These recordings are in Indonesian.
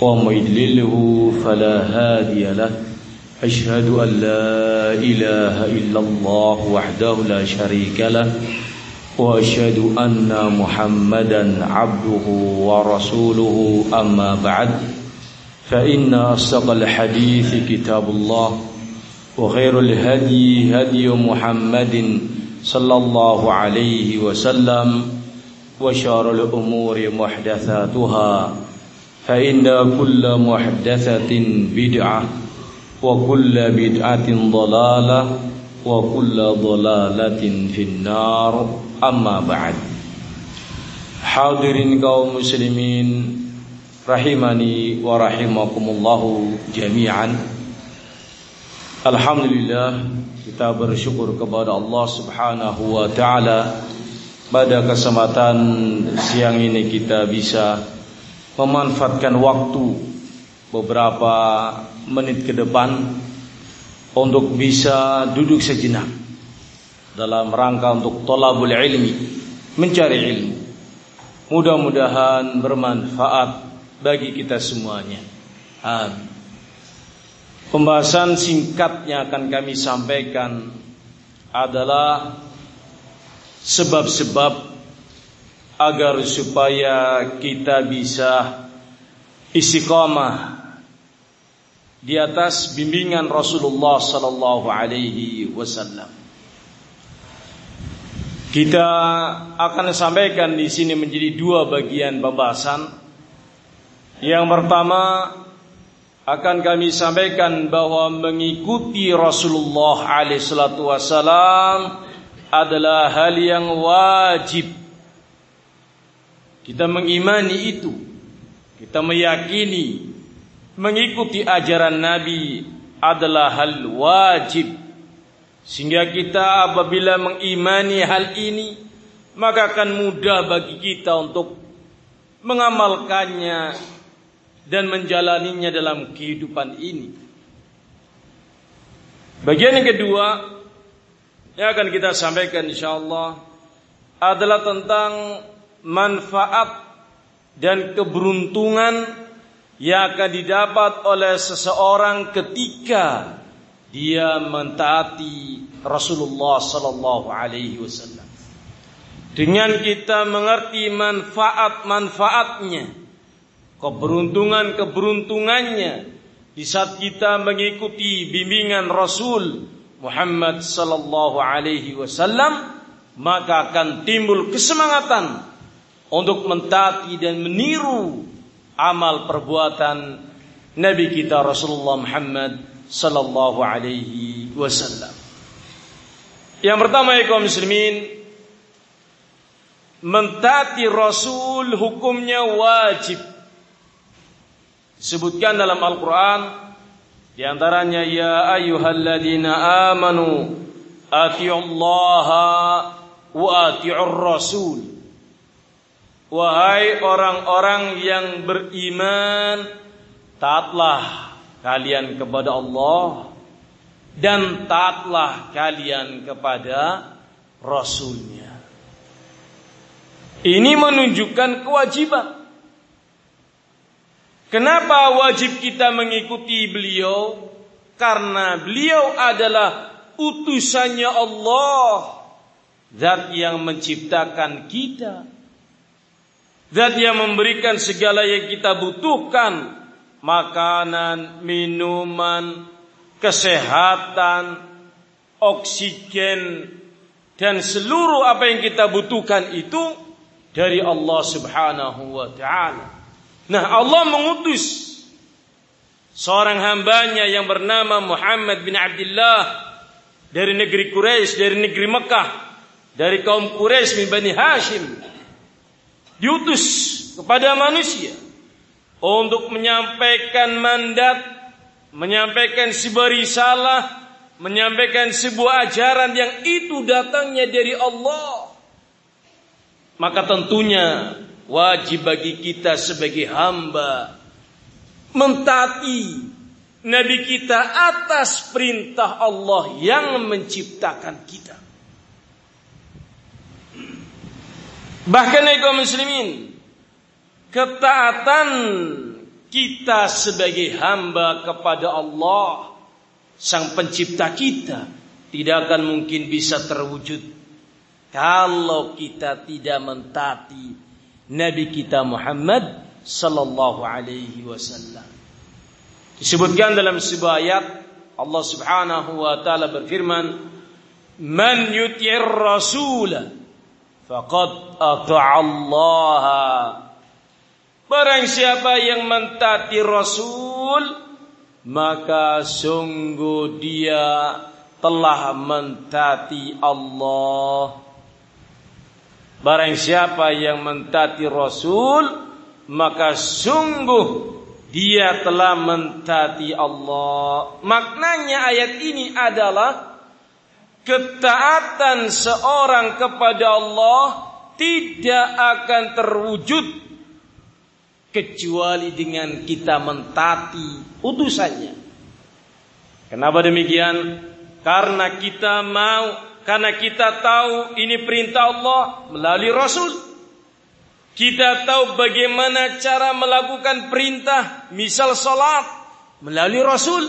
ومن يضلله فلا هادي له. أشهد أن لا إله إلا الله وحده لا شريك له وأشهد أن محمدا عبده ورسوله. أما بعد فإن أصدق الحديث كتاب الله وخير الهدي هدي محمد صلى الله عليه وسلم وشار الأمور محدثاتها. فإن كل محدثة بدعة وكل بدعة ضلالة وكل ضلالة في النار أما بعد حاضرين kaum muslimin rahimani wa rahimakumullah jami'an Alhamdulillah kita bersyukur kepada Allah Subhanahu wa taala pada kesempatan siang ini kita bisa memanfaatkan waktu beberapa menit ke depan untuk bisa duduk sejenak dalam rangka untuk tolabul ilmi, mencari ilmu. Mudah-mudahan bermanfaat bagi kita semuanya. Amin. Pembahasan singkat yang akan kami sampaikan adalah sebab-sebab agar supaya kita bisa istiqamah di atas bimbingan Rasulullah sallallahu alaihi wasallam. Kita akan sampaikan di sini menjadi dua bagian pembahasan. Yang pertama akan kami sampaikan bahwa mengikuti Rasulullah alaihi salatu wasallam adalah hal yang wajib. Kita mengimani itu. Kita meyakini mengikuti ajaran Nabi adalah hal wajib. Sehingga kita apabila mengimani hal ini, maka akan mudah bagi kita untuk mengamalkannya dan menjalaninya dalam kehidupan ini. Bagian yang kedua yang akan kita sampaikan insyaallah adalah tentang manfaat dan keberuntungan yang akan didapat oleh seseorang ketika dia mentaati Rasulullah sallallahu alaihi wasallam. Dengan kita mengerti manfaat-manfaatnya, keberuntungan-keberuntungannya di saat kita mengikuti bimbingan Rasul Muhammad sallallahu alaihi wasallam maka akan timbul kesemangatan untuk mentaati dan meniru amal perbuatan Nabi kita Rasulullah Muhammad sallallahu alaihi wasallam. Yang pertama ya kaum muslimin mentaati Rasul hukumnya wajib. Disebutkan dalam Al-Qur'an di antaranya ya ayyuhalladzina amanu atiullaha wa atiur rasul. Wahai orang-orang yang beriman, taatlah kalian kepada Allah dan taatlah kalian kepada Rasulnya. Ini menunjukkan kewajiban. Kenapa wajib kita mengikuti beliau? Karena beliau adalah utusannya Allah. Zat yang menciptakan kita. Zat yang memberikan segala yang kita butuhkan. Makanan, minuman, kesehatan, oksigen, dan seluruh apa yang kita butuhkan itu dari Allah subhanahu wa ta'ala. Nah Allah mengutus seorang hambanya yang bernama Muhammad bin Abdullah dari negeri Quraisy, dari negeri Mekah, dari kaum Quraisy bin Bani Hashim. Diutus kepada manusia untuk menyampaikan mandat, menyampaikan sebuah risalah, menyampaikan sebuah ajaran yang itu datangnya dari Allah. Maka tentunya wajib bagi kita sebagai hamba mentaati Nabi kita atas perintah Allah yang menciptakan kita. Bahkan kaum muslimin, ketaatan kita sebagai hamba kepada Allah sang pencipta kita tidak akan mungkin bisa terwujud kalau kita tidak mentaati Nabi kita Muhammad sallallahu alaihi wasallam. Disebutkan dalam sebuah ayat Allah Subhanahu wa taala berfirman, "Man yuti'ir rasul faqad Allah." Barang siapa yang mentaati Rasul, maka sungguh dia telah mentaati Allah. Barang siapa yang mentaati Rasul, maka sungguh dia telah mentaati Allah. Maknanya ayat ini adalah ketaatan seorang kepada Allah tidak akan terwujud kecuali dengan kita mentaati utusannya. Kenapa demikian? Karena kita mau, karena kita tahu ini perintah Allah melalui Rasul. Kita tahu bagaimana cara melakukan perintah, misal salat melalui Rasul.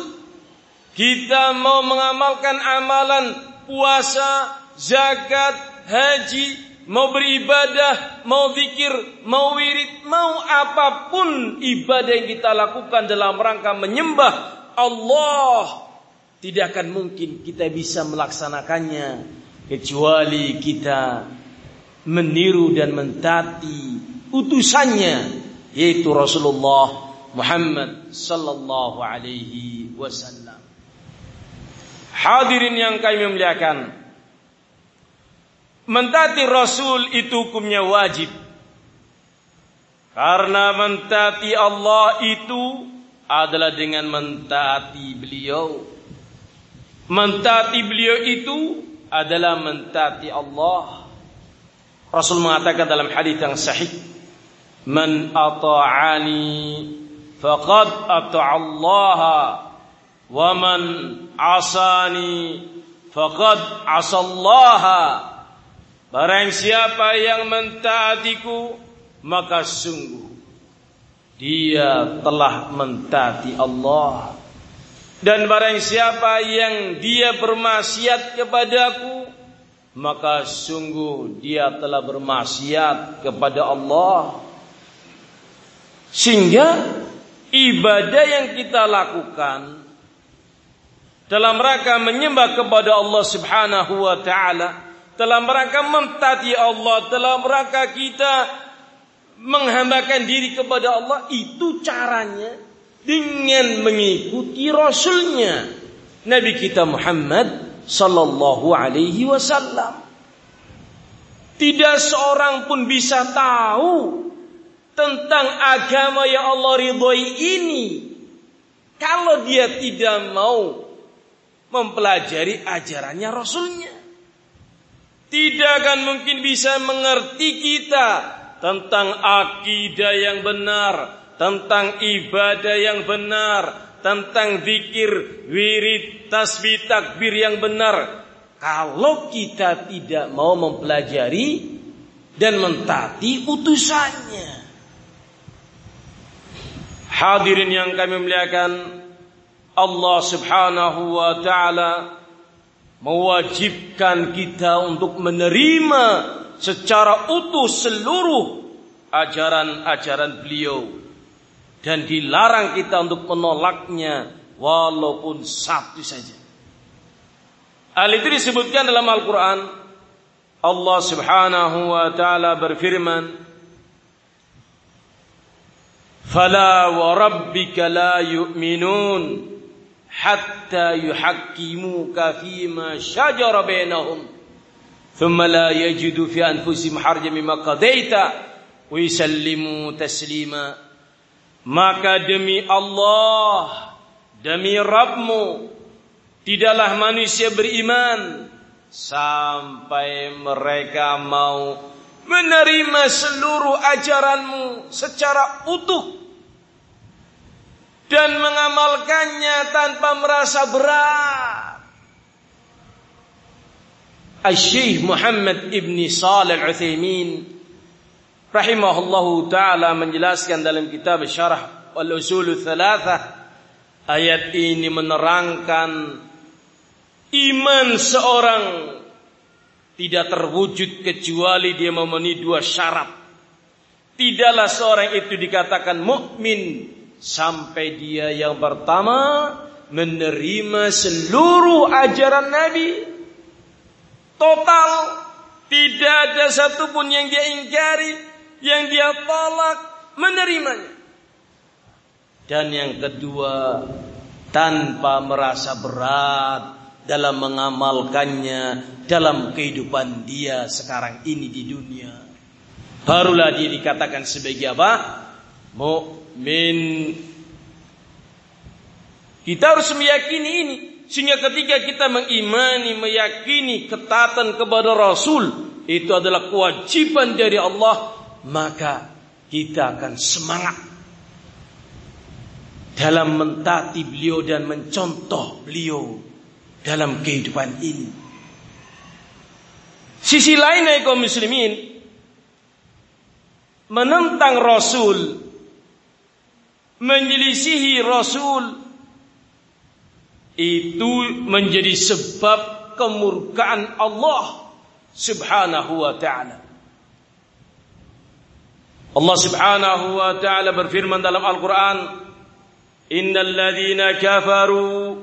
Kita mau mengamalkan amalan puasa, zakat, haji, mau beribadah, mau zikir, mau wirid, mau apa pun ibadah yang kita lakukan dalam rangka menyembah Allah, tidak akan mungkin kita bisa melaksanakannya kecuali kita meniru dan mentati utusannya yaitu Rasulullah Muhammad sallallahu alaihi wasallam. Hadirin yang kami muliakan, mentati Rasul itu hukumnya wajib. Karena mentati Allah itu adalah dengan mentati beliau. Mentati beliau itu adalah mentati Allah. Rasul mengatakan dalam hadis yang sahih, "Man ata'ani faqad Allah man asani faqad asallaha." Barang siapa yang mentaatiku, maka sungguh dia telah mentaati Allah. Dan barang siapa yang dia bermaksiat kepadaku, maka sungguh dia telah bermaksiat kepada Allah sehingga ibadah yang kita lakukan dalam rangka menyembah kepada Allah Subhanahu wa taala dalam rangka mentaati Allah dalam rangka kita menghambakan diri kepada Allah itu caranya dengan mengikuti rasulnya Nabi kita Muhammad sallallahu alaihi wasallam. Tidak seorang pun bisa tahu tentang agama yang Allah ridhoi ini kalau dia tidak mau mempelajari ajarannya Rasulnya. Tidak akan mungkin bisa mengerti kita tentang akidah yang benar, tentang ibadah yang benar, tentang zikir, wirid, tasbih, takbir yang benar. Kalau kita tidak mau mempelajari dan mentati utusannya. Hadirin yang kami muliakan, Allah Subhanahu wa taala mewajibkan kita untuk menerima secara utuh seluruh ajaran-ajaran beliau dan dilarang kita untuk menolaknya walaupun satu saja. Hal itu disebutkan dalam Al-Quran. Allah subhanahu wa ta'ala berfirman. Wa rabbika la yu'minun hatta yuhakkimuka fima shajara bainahum thumma la yajidu fi anfusihim harja mimma qadaita wa yusallimu taslima Maka demi Allah, demi Rabbmu, tidaklah manusia beriman sampai mereka mau menerima seluruh ajaranmu secara utuh dan mengamalkannya tanpa merasa berat. Al-Syekh Muhammad ibni Salih Al-Uthaymin rahimahullahu taala menjelaskan dalam kitab Syarah Al-Usul Thalathah ayat ini menerangkan iman seorang tidak terwujud kecuali dia memenuhi dua syarat. Tidaklah seorang itu dikatakan mukmin sampai dia yang pertama menerima seluruh ajaran Nabi total tidak ada satupun yang dia ingkari yang dia tolak menerimanya. Dan yang kedua, tanpa merasa berat dalam mengamalkannya dalam kehidupan dia sekarang ini di dunia. Barulah dia dikatakan sebagai apa? Mukmin. Kita harus meyakini ini sehingga ketika kita mengimani, meyakini ketatan kepada Rasul itu adalah kewajiban dari Allah maka kita akan semangat dalam mentati beliau dan mencontoh beliau dalam kehidupan ini. Sisi lainnya kaum muslimin menentang Rasul, menyelisihi Rasul itu menjadi sebab kemurkaan Allah Subhanahu wa taala. Allah Subhanahu wa taala berfirman dalam Al-Qur'an, "Innal ladzina kafaru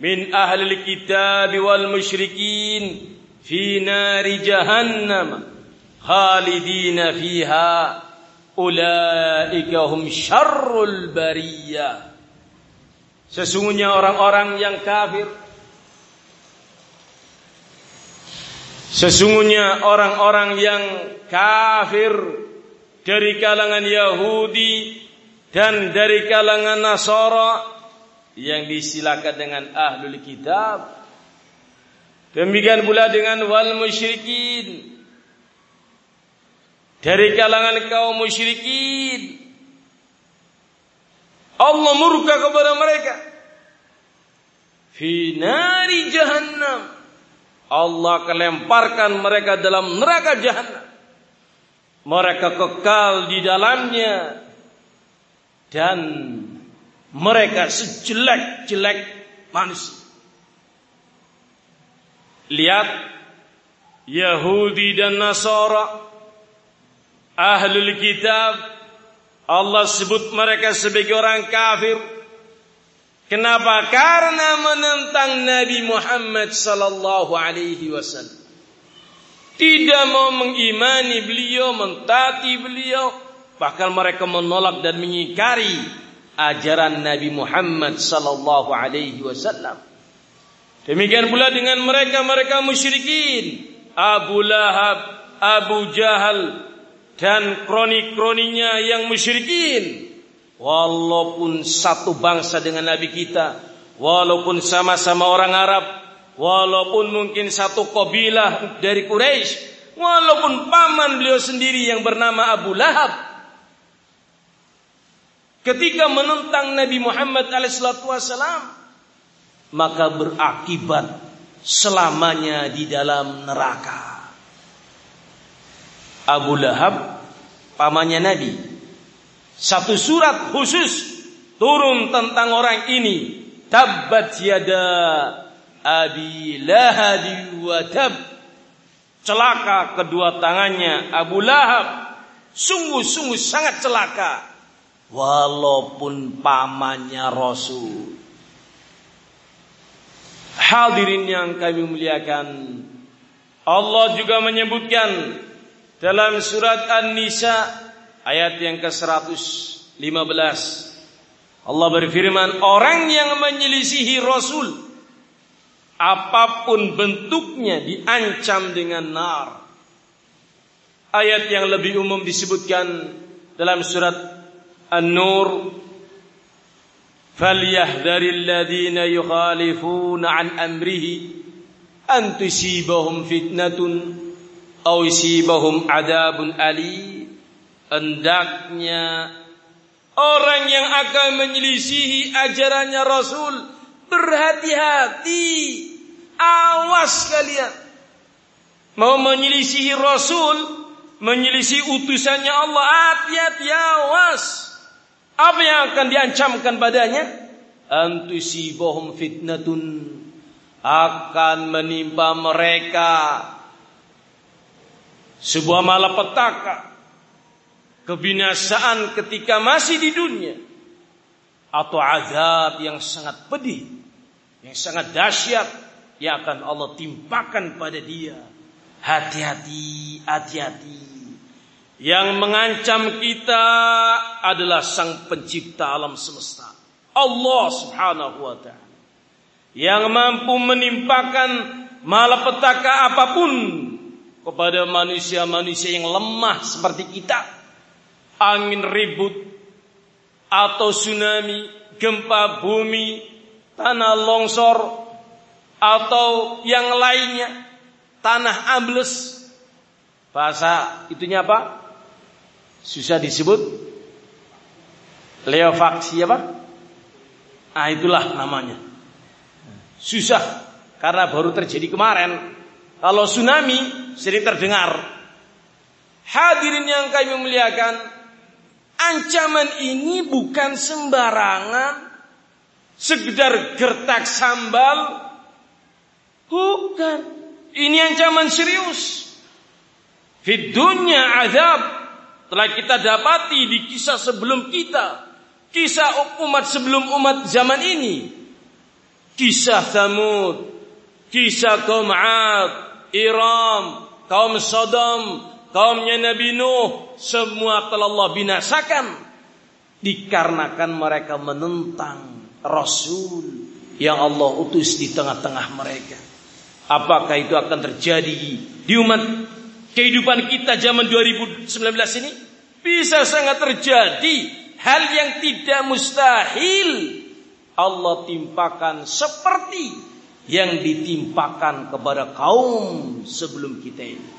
min ahli al-kitab wal musyrikin fi nari jahannam khalidina fiha ulaika hum syarrul bariyah." Sesungguhnya orang-orang yang kafir Sesungguhnya orang-orang yang kafir dari kalangan Yahudi dan dari kalangan Nasara yang disilakan dengan ahlul kitab. Demikian pula dengan wal musyrikin. Dari kalangan kaum musyrikin. Allah murka kepada mereka. Fi nari jahannam. Allah kelemparkan mereka dalam neraka jahannam mereka kekal di dalamnya dan mereka sejelek-jelek manusia. Lihat Yahudi dan Nasara Ahlul Kitab Allah sebut mereka sebagai orang kafir Kenapa? Karena menentang Nabi Muhammad sallallahu alaihi wasallam tidak mau mengimani beliau, mentati beliau, bahkan mereka menolak dan mengingkari ajaran Nabi Muhammad sallallahu alaihi wasallam. Demikian pula dengan mereka-mereka musyrikin, Abu Lahab, Abu Jahal dan kroni-kroninya yang musyrikin. Walaupun satu bangsa dengan Nabi kita, walaupun sama-sama orang Arab, Walaupun mungkin satu kabilah dari Quraisy, walaupun paman beliau sendiri yang bernama Abu Lahab, ketika menentang Nabi Muhammad alaihissalam, maka berakibat selamanya di dalam neraka. Abu Lahab, pamannya Nabi. Satu surat khusus turun tentang orang ini. Tabbat yada Abi Lahab wa tab. Celaka kedua tangannya Abu Lahab. Sungguh-sungguh sangat celaka. Walaupun pamannya Rasul. Hadirin yang kami muliakan. Allah juga menyebutkan dalam surat An-Nisa ayat yang ke-115. Allah berfirman, orang yang menyelisihi Rasul apapun bentuknya diancam dengan nar. Ayat yang lebih umum disebutkan dalam surat An-Nur فليحذر الذين يخالفون عن أمره أن تصيبهم فتنة Awisibahum adabun ali hendaknya orang yang akan menyelisihi ajarannya Rasul berhati-hati. Awas kalian. Mau menyelisihi Rasul menyelisihi utusannya Allah hati-hati awas. Apa yang akan diancamkan padanya antusibahum fitnatun. Akan menimpa mereka sebuah malapetaka kebinasaan ketika masih di dunia atau azab yang sangat pedih yang sangat dahsyat yang akan Allah timpakan pada dia hati-hati hati-hati yang mengancam kita adalah sang pencipta alam semesta. Allah subhanahu wa ta'ala. Yang mampu menimpakan malapetaka apa pun kepada manusia-manusia yang lemah seperti kita. Angin ribut atau tsunami, gempa bumi, tanah longsor atau yang lainnya, tanah ambles. Bahasa itunya apa? susah disebut leovaksi apa? Ah itulah namanya. Susah karena baru terjadi kemarin. Kalau tsunami sering terdengar. Hadirin yang kami memuliakan, ancaman ini bukan sembarangan sekedar gertak sambal. Bukan. Ini ancaman serius. Di dunia azab telah kita dapati di kisah sebelum kita, kisah umat sebelum umat zaman ini, kisah Thamud, kisah kaum Ad, Iram, kaum Sodom, kaumnya Nabi Nuh, semua telah Allah binasakan. Dikarenakan mereka menentang Rasul yang Allah utus di tengah-tengah mereka. Apakah itu akan terjadi di umat kehidupan kita zaman 2019 ini? Bisa sangat terjadi. Hal yang tidak mustahil. Allah timpakan seperti yang ditimpakan kepada kaum sebelum kita ini.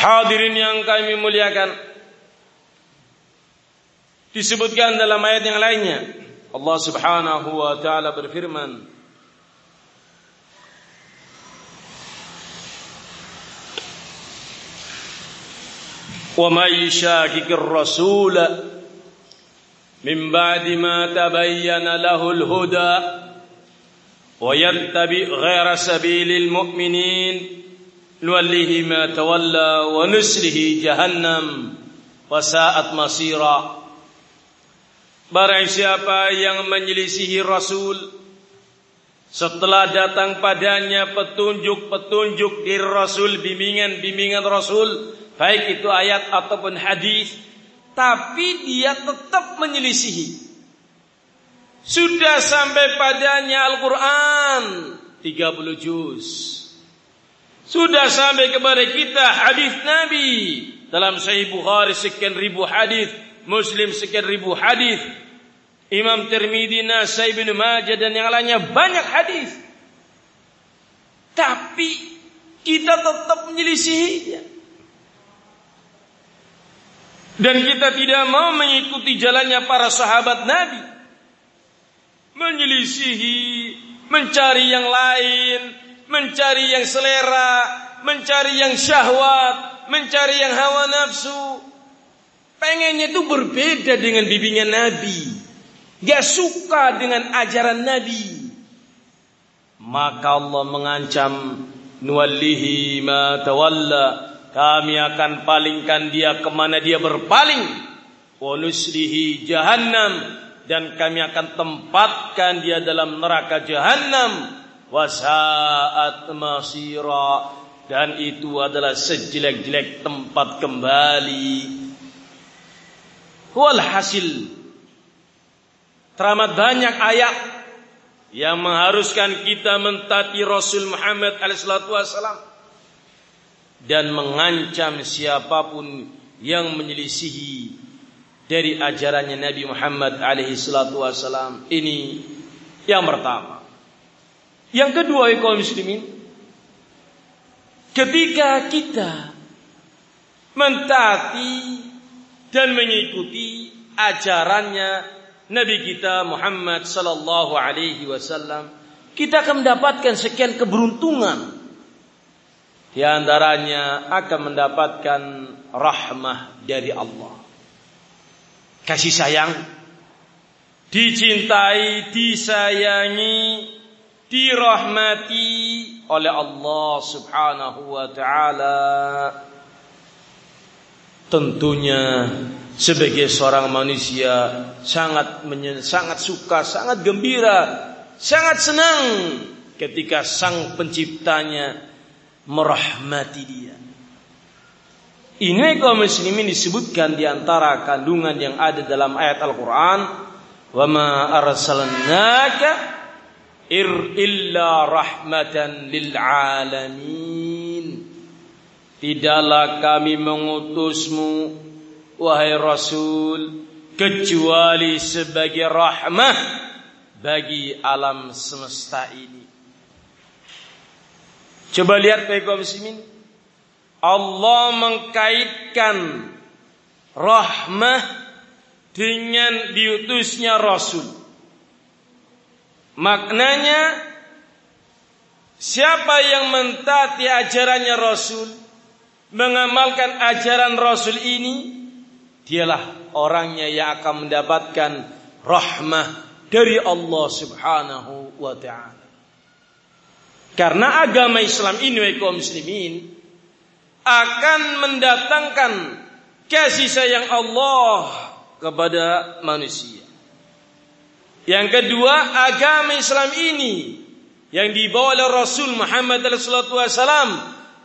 Hadirin yang kami muliakan disebutkan dalam ayat yang lainnya Allah Subhanahu wa taala berfirman ومن يشاكك الرسول من بعد ما تبين له الهدى ويتبع غير سبيل المؤمنين نوله ما تولى ونسله جهنم وساءت مصيرا Barang siapa yang menyelisihi Rasul setelah datang padanya petunjuk-petunjuk dari Rasul, bimbingan-bimbingan Rasul, baik itu ayat ataupun hadis, tapi dia tetap menyelisihi. Sudah sampai padanya Al-Quran 30 juz. Sudah sampai kepada kita hadis Nabi dalam Sahih Bukhari sekian ribu hadis, Muslim sekian ribu hadis, Imam Tirmidzi, Nasai bin Majah dan yang lainnya banyak hadis. Tapi kita tetap menyelisihinya. Dan kita tidak mau mengikuti jalannya para sahabat Nabi. Menyelisihi, mencari yang lain, mencari yang selera, mencari yang syahwat, mencari yang hawa nafsu. Pengennya itu berbeda dengan bimbingan Nabi. Gak suka dengan ajaran Nabi. Maka Allah mengancam nuwallihi ma tawalla kami akan palingkan dia ke mana dia berpaling. Wanuslihi jahannam. Dan kami akan tempatkan dia dalam neraka jahannam. Wasaat masira. Dan itu adalah sejelek-jelek tempat kembali. Walhasil. Teramat banyak ayat yang mengharuskan kita mentati Rasul Muhammad alaihi dan mengancam siapa pun yang menyelisihi dari ajarannya Nabi Muhammad alaihi salatu wasalam. Ini yang pertama. Yang kedua, kaum muslimin, ketika kita mentaati dan mengikuti ajarannya Nabi kita Muhammad sallallahu alaihi wasallam, kita akan mendapatkan sekian keberuntungan. Di antaranya akan mendapatkan rahmah dari Allah. Kasih sayang, dicintai, disayangi, dirahmati oleh Allah Subhanahu wa taala. Tentunya sebagai seorang manusia sangat sangat suka, sangat gembira, sangat senang ketika sang penciptanya merahmati dia. Ini kaum muslimin disebutkan di antara kandungan yang ada dalam ayat Al-Qur'an, "Wa ma arsalnaka illa rahmatan lil alamin." Tidaklah kami mengutusmu wahai Rasul kecuali sebagai rahmah bagi alam semesta ini. Coba lihat baik muslimin Allah mengkaitkan rahmah dengan diutusnya Rasul. Maknanya siapa yang mentaati ajarannya Rasul, mengamalkan ajaran Rasul ini, dialah orangnya yang akan mendapatkan rahmah dari Allah Subhanahu wa taala. Karena agama Islam ini kaum muslimin akan mendatangkan kasih sayang Allah kepada manusia. Yang kedua, agama Islam ini yang dibawa oleh Rasul Muhammad SAW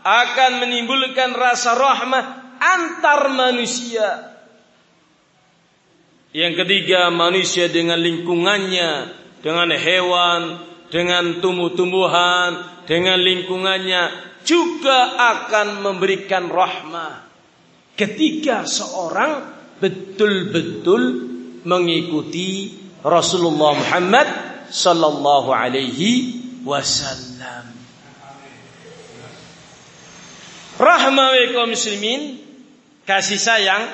akan menimbulkan rasa rahmah antar manusia. Yang ketiga, manusia dengan lingkungannya, dengan hewan, dengan tumbuh-tumbuhan, dengan lingkungannya juga akan memberikan rahmah ketika seorang betul-betul mengikuti Rasulullah Muhammad sallallahu alaihi wasallam. Rahmah muslimin, kasih sayang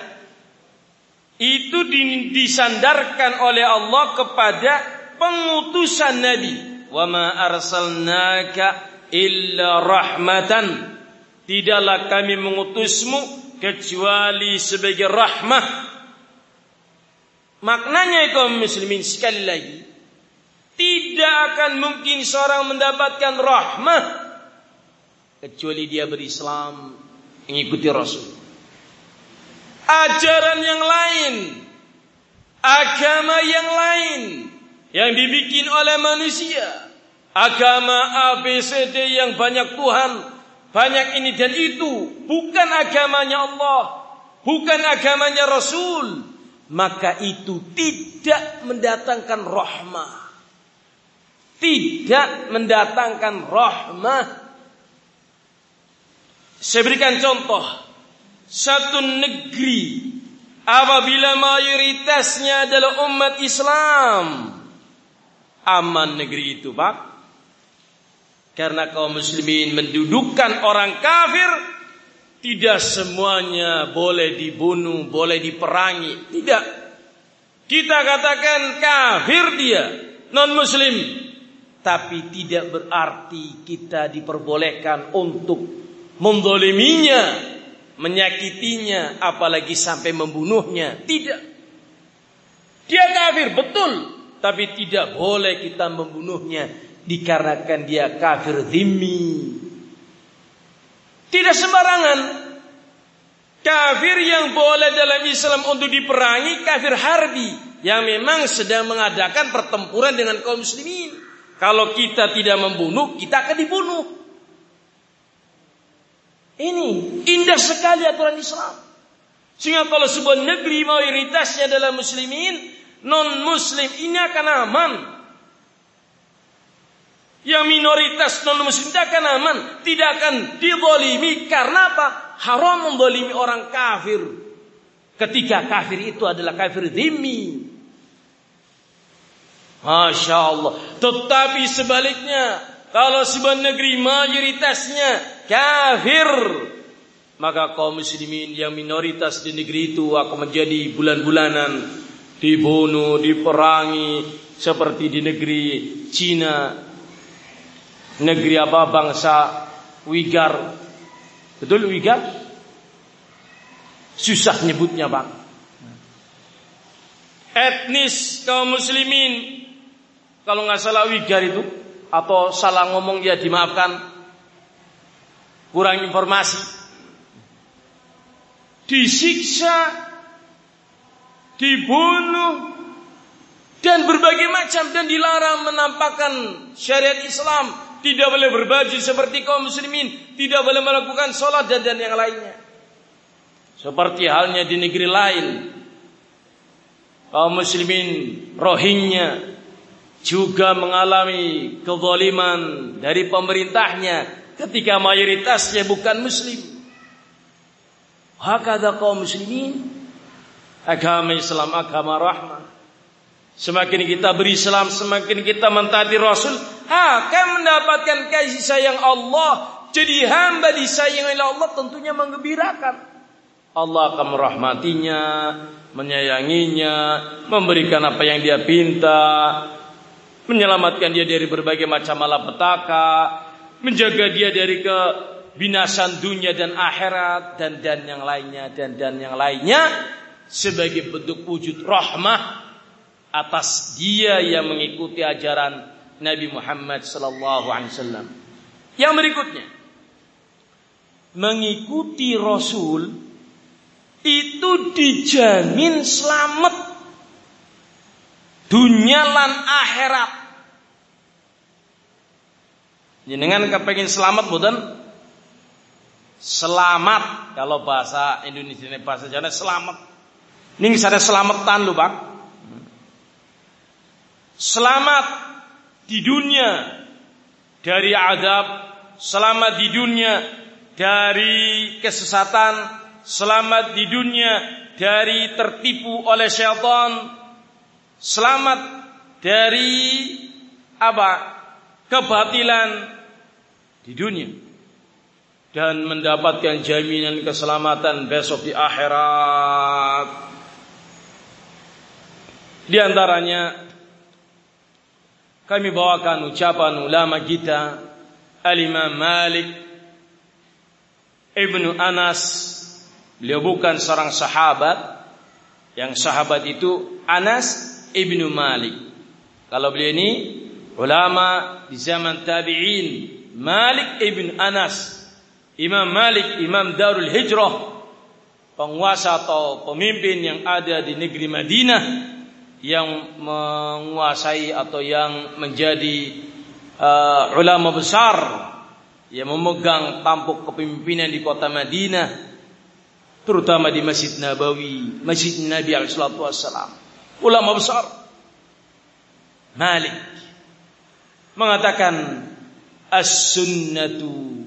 itu disandarkan oleh Allah kepada pengutusan Nabi. Wa ma arsalnaka illa rahmatan. Tidaklah kami mengutusmu kecuali sebagai rahmah. Maknanya kaum muslimin sekali lagi tidak akan mungkin seorang mendapatkan rahmah kecuali dia berislam mengikuti rasul. Ajaran yang lain agama yang lain yang dibikin oleh manusia agama ABCD yang banyak Tuhan, banyak ini dan itu, bukan agamanya Allah, bukan agamanya Rasul, maka itu tidak mendatangkan rahmah. Tidak mendatangkan rahmah. Saya berikan contoh. Satu negeri apabila mayoritasnya adalah umat Islam. Aman negeri itu, Pak. Karena kaum muslimin mendudukkan orang kafir tidak semuanya boleh dibunuh, boleh diperangi. Tidak. Kita katakan kafir dia, non muslim. Tapi tidak berarti kita diperbolehkan untuk mendoliminya, menyakitinya, apalagi sampai membunuhnya. Tidak. Dia kafir, betul. Tapi tidak boleh kita membunuhnya dikarenakan dia kafir zimmi. Tidak sembarangan. Kafir yang boleh dalam Islam untuk diperangi kafir harbi yang memang sedang mengadakan pertempuran dengan kaum muslimin. Kalau kita tidak membunuh, kita akan dibunuh. Ini indah sekali aturan Islam. Sehingga kalau sebuah negeri mayoritasnya adalah muslimin, non muslim ini akan aman yang minoritas non muslim tidak akan aman, tidak akan didolimi karena apa? Haram mendolimi orang kafir. Ketika kafir itu adalah kafir dhimmi. Masya Allah. Tetapi sebaliknya, kalau sebuah negeri mayoritasnya kafir, maka kaum muslimin yang minoritas di negeri itu akan menjadi bulan-bulanan dibunuh, diperangi seperti di negeri Cina, negeri apa bangsa Wigar. Betul Wigar? Susah nyebutnya bang. Etnis kaum muslimin. Kalau nggak salah Wigar itu. Atau salah ngomong ya dimaafkan. Kurang informasi. Disiksa. Dibunuh. Dan berbagai macam. Dan dilarang menampakkan syariat Islam. Tidak boleh berbaju seperti kaum muslimin. Tidak boleh melakukan sholat dan, dan yang lainnya. Seperti halnya di negeri lain. Kaum muslimin Rohingya juga mengalami kezaliman dari pemerintahnya ketika mayoritasnya bukan muslim. Hakada kaum muslimin agama Islam agama rahmah. Semakin kita berislam, semakin kita mentaati Rasul, akan mendapatkan kasih sayang Allah. Jadi hamba disayangi oleh Allah tentunya menggembirakan. Allah akan merahmatinya, menyayanginya, memberikan apa yang dia pinta, menyelamatkan dia dari berbagai macam malapetaka, menjaga dia dari kebinasan dunia dan akhirat dan dan yang lainnya dan dan yang lainnya sebagai bentuk wujud rahmah atas dia yang mengikuti ajaran Nabi Muhammad sallallahu alaihi wasallam. Yang berikutnya mengikuti Rasul itu dijamin selamat dunia lan akhirat. Jenengan kepengen selamat bukan? Selamat kalau bahasa Indonesia ini bahasa Jawa selamat. Ini ada selamatan lu bang. Selamat di dunia dari adab, selamat di dunia dari kesesatan, selamat di dunia dari tertipu oleh syaitan, selamat dari apa? kebatilan di dunia dan mendapatkan jaminan keselamatan besok di akhirat. Di antaranya kami bawakan ucapan ulama kita Al-Imam Malik Ibnu Anas Beliau bukan seorang sahabat yang sahabat itu Anas ibnu Malik. Kalau beliau ini ulama di zaman tabi'in Malik ibn Anas. Imam Malik, Imam Darul Hijrah, penguasa atau pemimpin yang ada di negeri Madinah yang menguasai atau yang menjadi uh, ulama besar yang memegang tampuk kepemimpinan di kota Madinah terutama di Masjid Nabawi, Masjid Nabi alaihi wasallam. Ulama besar Malik mengatakan as-sunnatu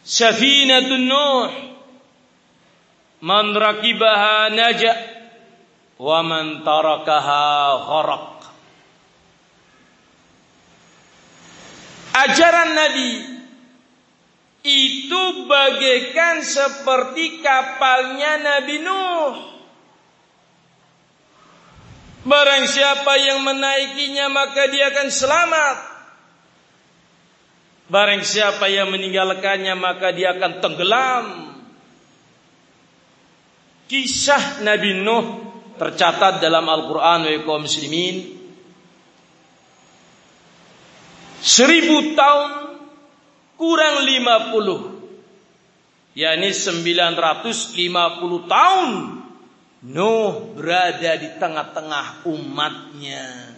safinatun nuh man rakibaha naja wa man tarakaha gharaq ajaran Nabi itu bagaikan seperti kapalnya Nabi Nuh. Barang siapa yang menaikinya maka dia akan selamat. Barang siapa yang meninggalkannya maka dia akan tenggelam. Kisah Nabi Nuh tercatat dalam Al-Quran wa kaum muslimin. Seribu tahun kurang 50 yakni 950 tahun Nuh berada di tengah-tengah umatnya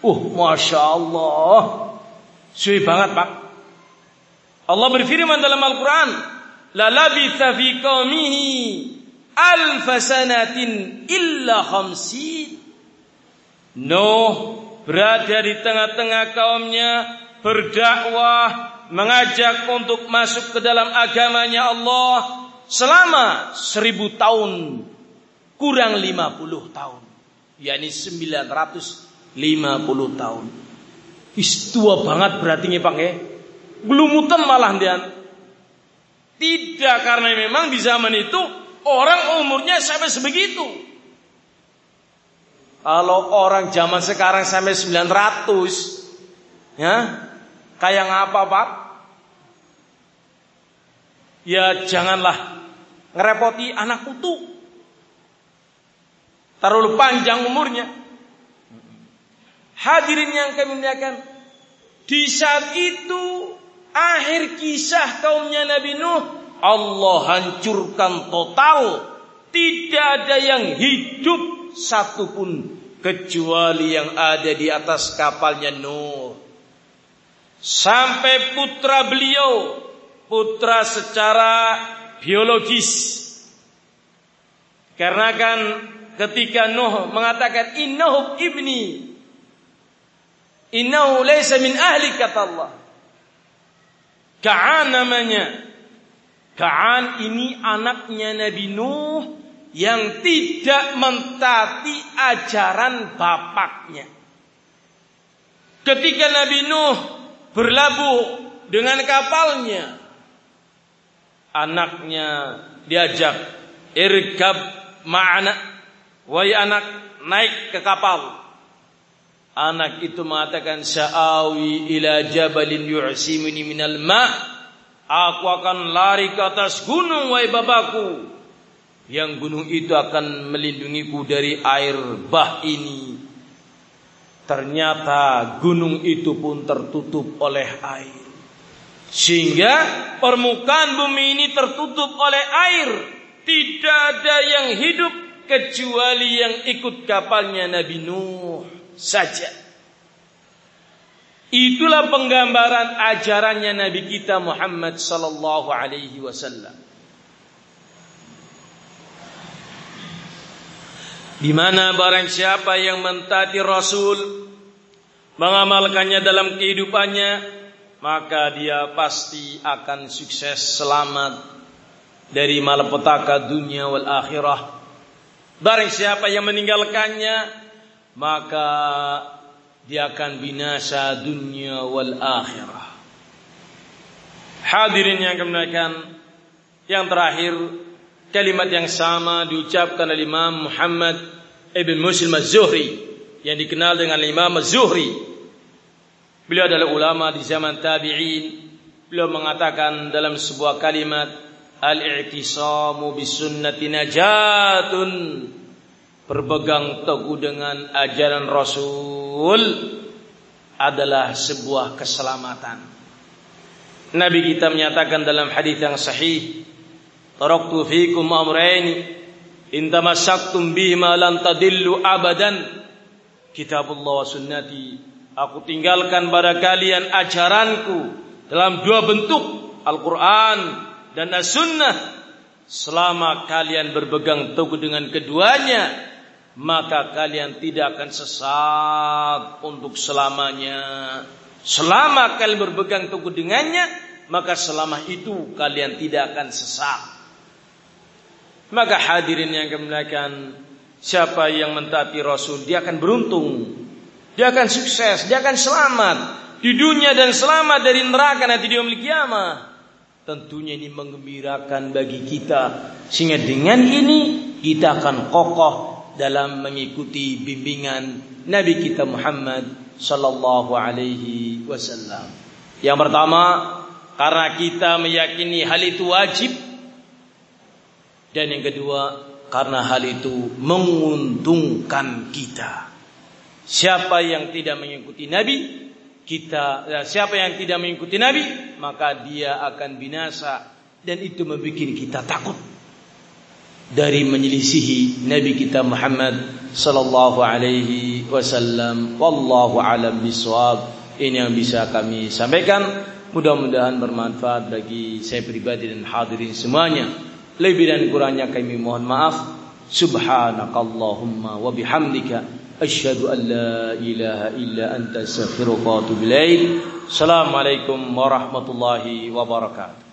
uh Masya Allah suwi banget pak Allah berfirman dalam Al-Quran la labitha fi qawmihi alfasanatin illa khamsin Nuh berada di tengah-tengah kaumnya berdakwah mengajak untuk masuk ke dalam agamanya Allah selama seribu tahun kurang 50 tahun. yakni 950 tahun. Is tua banget berarti Pak ya. Gelumutan malah dia. Tidak karena memang di zaman itu orang umurnya sampai sebegitu. Kalau orang zaman sekarang sampai 900 ya, kayak ngapa Pak? Ya janganlah ngerepoti anak utuh. Terlalu panjang umurnya. Hadirin yang kami muliakan, di saat itu akhir kisah kaumnya Nabi Nuh, Allah hancurkan total. Tidak ada yang hidup satupun kecuali yang ada di atas kapalnya Nuh. Sampai putra beliau, putra secara biologis. Karena kan ketika Nuh mengatakan innahu ibni innahu laysa min ahli kata Allah. Ka'an namanya. Ka'an ini anaknya Nabi Nuh yang tidak mentati ajaran bapaknya. Ketika Nabi Nuh berlabuh dengan kapalnya, anaknya diajak irkab ma'ana. Wahai anak naik ke kapal. Anak itu mengatakan sa'awi ila jabalin yu'simuni minal ma' aku akan lari ke atas gunung wahai bapakku yang gunung itu akan melindungiku dari air bah ini. Ternyata gunung itu pun tertutup oleh air. Sehingga permukaan bumi ini tertutup oleh air. Tidak ada yang hidup kecuali yang ikut kapalnya Nabi Nuh saja. Itulah penggambaran ajarannya Nabi kita Muhammad sallallahu alaihi wasallam. Di mana barang siapa yang mentaati Rasul, mengamalkannya dalam kehidupannya, maka dia pasti akan sukses selamat dari malapetaka dunia wal akhirah. Barang siapa yang meninggalkannya, maka dia akan binasa dunia wal akhirah. Hadirin yang kemuliaan, yang terakhir Kalimat yang sama diucapkan oleh Imam Muhammad Ibn Muslim Az-Zuhri yang dikenal dengan Imam Az-Zuhri. Beliau adalah ulama di zaman tabi'in. Beliau mengatakan dalam sebuah kalimat Al-i'tisamu bisunnati najatun Berpegang teguh dengan ajaran Rasul adalah sebuah keselamatan. Nabi kita menyatakan dalam hadis yang sahih taraktu fikum amrayn in tamassaktum bihima lan tadillu abadan kitabullah wa sunnati aku tinggalkan pada kalian ajaranku dalam dua bentuk Al-Qur'an dan As-Sunnah selama kalian berpegang teguh dengan keduanya maka kalian tidak akan sesat untuk selamanya selama kalian berpegang teguh dengannya maka selama itu kalian tidak akan sesat maka hadirin yang kemuliaan siapa yang mentaati Rasul dia akan beruntung. Dia akan sukses, dia akan selamat di dunia dan selamat dari neraka nanti di yaumul kiamah. Tentunya ini menggembirakan bagi kita sehingga dengan ini kita akan kokoh dalam mengikuti bimbingan Nabi kita Muhammad sallallahu alaihi wasallam. Yang pertama, karena kita meyakini hal itu wajib dan yang kedua, karena hal itu menguntungkan kita. Siapa yang tidak mengikuti Nabi, kita ya, siapa yang tidak mengikuti Nabi, maka dia akan binasa dan itu membuat kita takut dari menyelisihi Nabi kita Muhammad sallallahu alaihi wasallam. Wallahu alam bisawab. Ini yang bisa kami sampaikan. Mudah-mudahan bermanfaat bagi saya pribadi dan hadirin semuanya. Lebih dan kurangnya kami mohon maaf. Subhanakallahumma wa bihamdika asyhadu an la ilaha illa anta astaghfiruka wa atubu ilaik. Assalamualaikum warahmatullahi wabarakatuh.